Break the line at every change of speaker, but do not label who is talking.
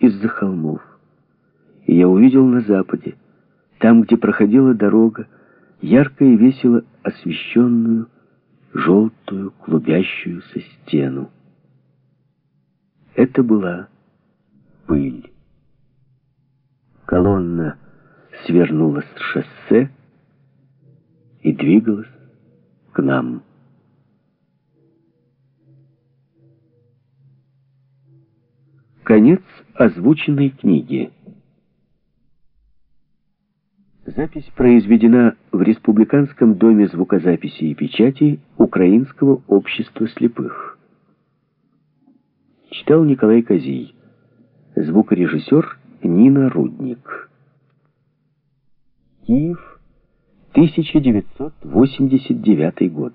из-за холмов. И я увидел на западе, там, где проходила дорога, ярко и весело освещенную, желтую, клубящуюся стену. Это была пыль. Колонна свернула с шоссе и двигалась к нам. Конец озвученной книги. Запись произведена в Республиканском доме звукозаписи и печати Украинского общества слепых. Читал Николай Козий. Звукорежиссер Нина Рудник. Киев, 1989 год.